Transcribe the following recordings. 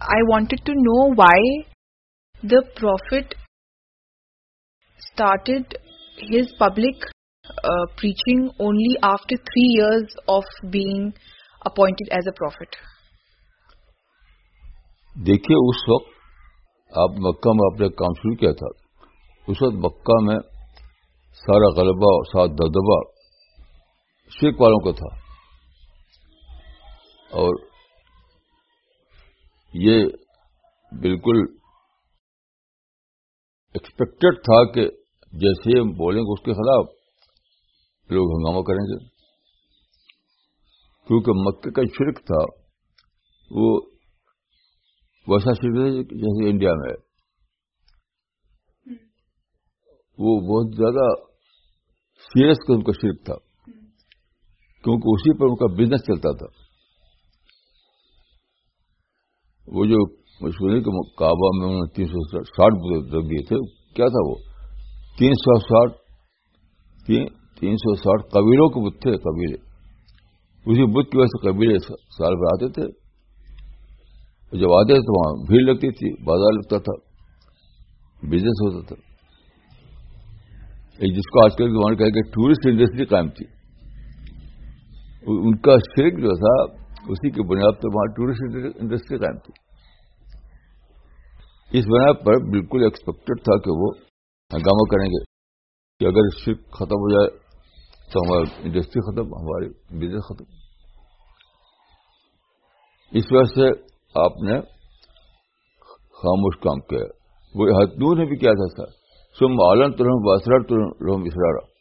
I wanted to know why the prophet started his public preaching only after three years of being appointed as a prophet دیکھیے، اس وقت آپ مکہ میں آپ نے کام شروع کیا تھا۔ اس وقت مکہ میں سارا غلبہ اور سارا دبدبا شیک والوں کا تھا۔ اور یہ بالکل ایکسپیکٹڈ تھا کہ جیسے ہم بولیں گے اس کے خلاف لوگ ہنگامہ کریں گے۔ کیونکہ مکے کا شرک تھا، وہ ویسا شرک ہے جیسے انڈیا میں وہ بہت زیادہ سیریس قسم کا شرک تھا، کیونکہ اسی پر ان کا بزنس چلتا تھا۔ وہ جو مشہور کے کعبہ میں انہوں نے تین سو ساٹھ رکھ دیے تھے، کیا تھا وہ؟ تین سو ساٹھ، تین سو ساٹھ قبیلوں کے بت تھے، قبیلے۔ اسی بت کی وجہ سے قبیلے سال بھر آتے تھے۔ جب آتے تھے تو وہاں بھیڑ لگتی تھی، بازار لگتا تھا بزنس ہوتا تھا۔ جس کو آج کل زمانے کہ ٹورسٹ انڈسٹری قائم تھی۔ ان کا شرک جو تھا اسی کی بنیاد پر وہاں ٹورسٹ انڈسٹری قائم تھی۔ اس بنا پر بالکل ایکسپیکٹڈ تھا کہ وہ ہنگامہ کریں گے۔ کہ اگر شرک ختم ہو جائے تو ہماری انڈسٹری ختم، ہماری بزنس ختم۔ اس وجہ سے آپ نے خاموش کام کیا۔ وہ حتنو نے بھی کیا تھا سر سم عالم تو رحم باسرا اسرارا۔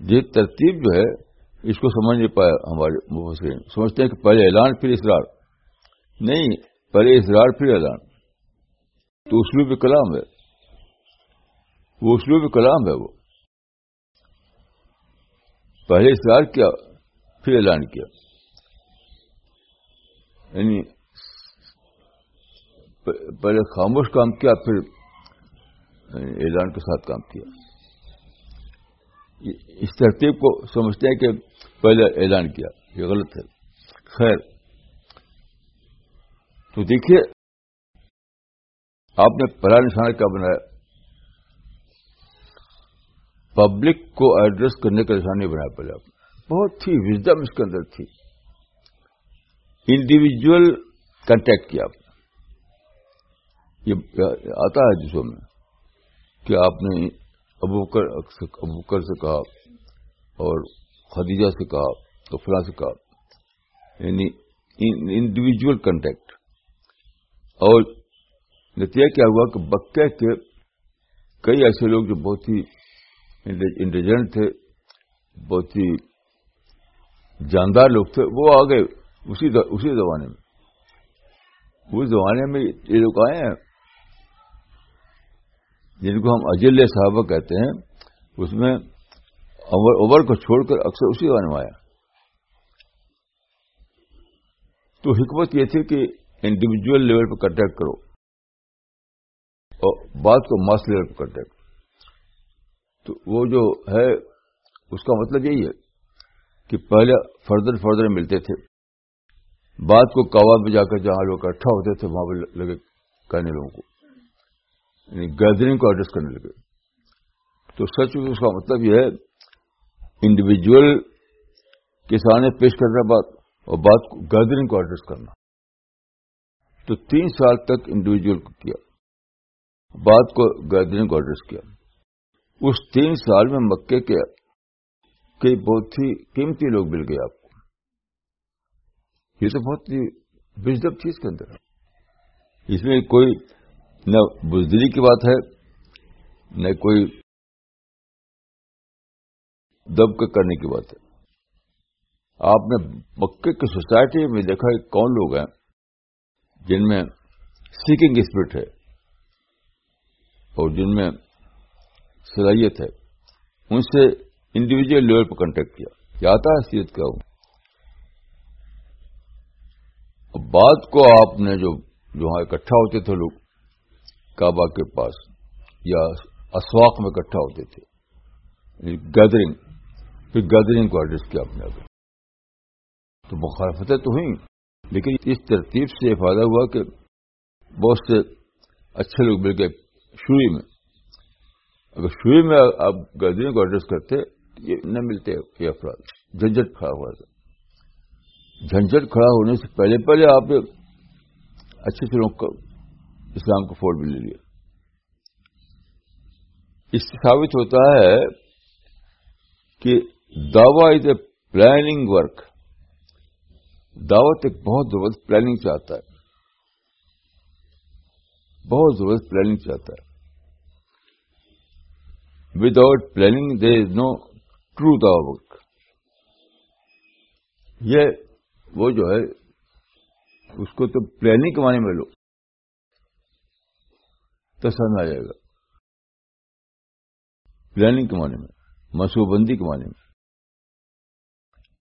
یہ ترتیب جو ہے اس کو سمجھ نہیں پایا ہمارے مفسرین، سمجھتے ہیں کہ پہلے اعلان، پھر اسرار نہیں، پہلے اسرار پھر اعلان۔ تو اسلوب کلام ہے۔ وہ اسلوب کلام ہے وہ۔ پہلے اسرار کیا، پھر اعلان کیا۔ یعنی پہلے خاموش کام کیا، پھر یعنی اعلان کے ساتھ کام کیا۔ اس ترتیب کو سمجھتے ہیں کہ پہلے اعلان کیا، یہ غلط ہے۔ خیر، تو دیکھیے، آپ نے پہلا نشانہ کیا بنایا؟ پبلک کو ایڈریس کرنے کا نشانہ نہیں بنایا پہلے آپ نے۔ بہت تھی وزڈم اس کے اندر تھی۔ انڈیویجل کنٹیکٹ کیا آپ نے۔ یہ آتا ہے جسوں میں کہ آپ نے ابو بکر سے کہا اور خدیجہ سے کہا تو فلاں سے کہا یعنی انڈیویجل کنٹیکٹ اور نتیجہ کیا ہوا کہ بکے کے کئی ایسے لوگ جو بہت ہی انٹیلیجنٹ تھے، بہت ہی جاندار لوگ تھے، وہ آ گئے اسی اسی زمانے میں۔ اس زمانے میں یہ لوگ آئے ہیں جن کو ہم اجل صاحبہ کہتے ہیں، اس میں اوور کو چھوڑ کر اکثر اسی زمانے میں آیا۔ تو حکمت یہ تھی کہ انڈیویجل لیول پہ کنٹیکٹ کرو اور بات کو ماس لیول پہ کنٹیکٹ تو وہ جو ہے، اس کا مطلب یہی ہے کہ پہلے فردر فردر ملتے تھے۔ بات کو کوا میں جا کر جہاں لوگ اکٹھا ہوتے تھے، وہاں پہ لگے کہنے لوگوں کو۔ یعنی گیدرنگ کو ایڈریس کرنے لگے۔ تو سچ میں اس کا مطلب یہ ہے انڈیویجل کے سامنے پیش کرنا بات اور بات کو گیدرنگ کو ایڈریس کرنا۔ تو تین سال تک انڈیویجل کو کیا بات کو گیدرنگ کو ایڈریس کیا۔ اس تین سال میں مکے کے کئی بہت ہی قیمتی لوگ مل گئے آپ کو۔ یہ تو بہت ہی بزدب چیز کے اندر ہے۔ اس میں کوئی نہ بزدلی کی بات ہے، نہ کوئی دب کے کرنے کی بات ہے۔ آپ نے مکے کی سوسائٹی میں دیکھا کہ کون لوگ ہیں جن میں سیکنگ اسپرٹ ہے اور جن میں صلاحیت ہے۔ ان سے انڈیویجل لیول پر کنٹیکٹ کیا۔ کیا ہے حیثیت کیا ہوں بات کو آپ نے جو وہاں اکٹھا ہوتے تھے لوگ کعبہ کے پاس یا اسواق میں اکٹھا ہوتے تھے۔ یعنی گیدرنگ پھر گیدرنگ کو ایڈریس کیا آپ۔ تو مخالفتیں تو ہوئیں، لیکن اس ترتیب سے یہ فائدہ ہوا کہ بہت سے اچھے لوگ مل گئے شوئی میں۔ اگر شوئی میں آپ گردیوں کو ایڈریس کرتے، یہ نہ ملتے یہ افراد۔ جھنجٹ کھڑا ہوا تھا۔ جھنجٹ کھڑا ہونے سے پہلے پہلے آپ اچھے سے لوگ اسلام کو فوڈ بھی لے لیا۔ اس سے ثابت ہوتا ہے کہ دعوی از اے پلاننگ ورک دعوت ایک بہت زبردست پلاننگ چاہتا ہے۔ بہت زبردست پلاننگ چاہتا ہے۔ Without planning there is no true work یہ وہ جو ہے، اس کو تو پلاننگ کے معنی میں لو۔ تو سمجھ آ جائے گا۔ پلاننگ کے معنی میں منصوبہ بندی کے معنی میں۔